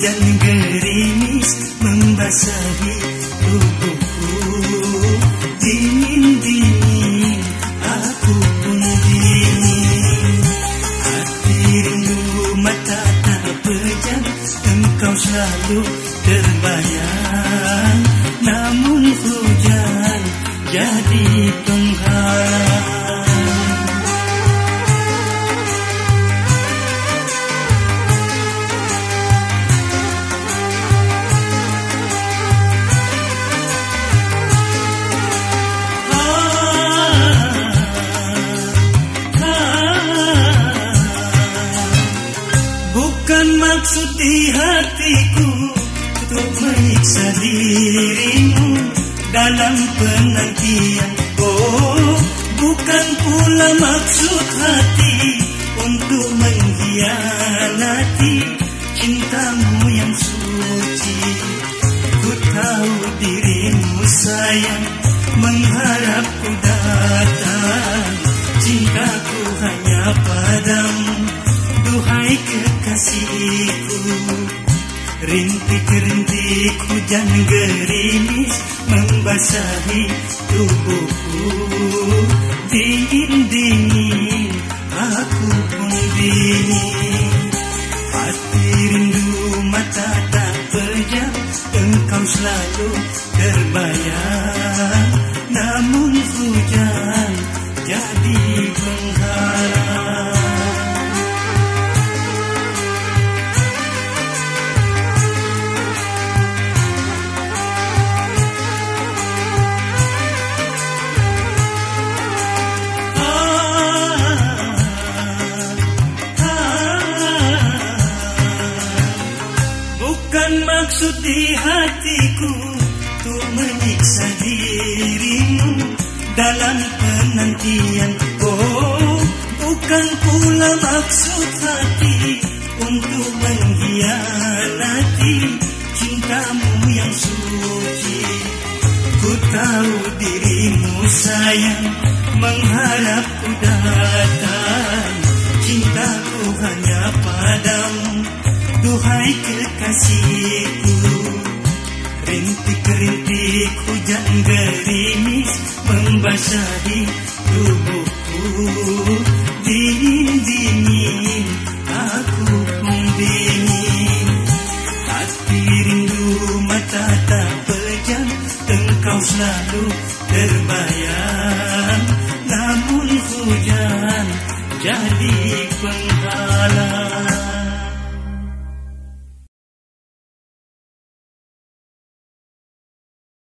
Hujan gerimis membasahi tubuhku. Dingin-dingin aku pun dingin Hati rindu mata tak pejam Engkau selalu terbayang. Namun hujan jadi penghalang Bukan maksud di hatiku Untuk menyiksa dirimu Dalam penantian Oh, bukan pula maksud hati Untuk mengkhianati Cintamu yang suci. Ku tahu dirimu sayang Mengharap ku datang. Cintaku Rintik-rintik hujan gerimis Membasahi tubuhku. Dingin-dingin aku pun dingin. Hati rindu mata tak pejam Engkau selalu terbayang maksud di hatiku Untuk menyiksa dirimu Dalam penantian. Oh, bukan pula maksud hati Untuk mengkhianati Cintamu yang suci. Ku tahu dirimu sayang Mengharap ku datang. Cintaku hanya padamu Duhai kekasihku Rintik-rintik hujan gerimis Membasahi tubuhku. Dingin-dingin aku pun dingin Hati rindu mata tak pejam Engkau selalu terbayang. Namun hujan jadi pengalaman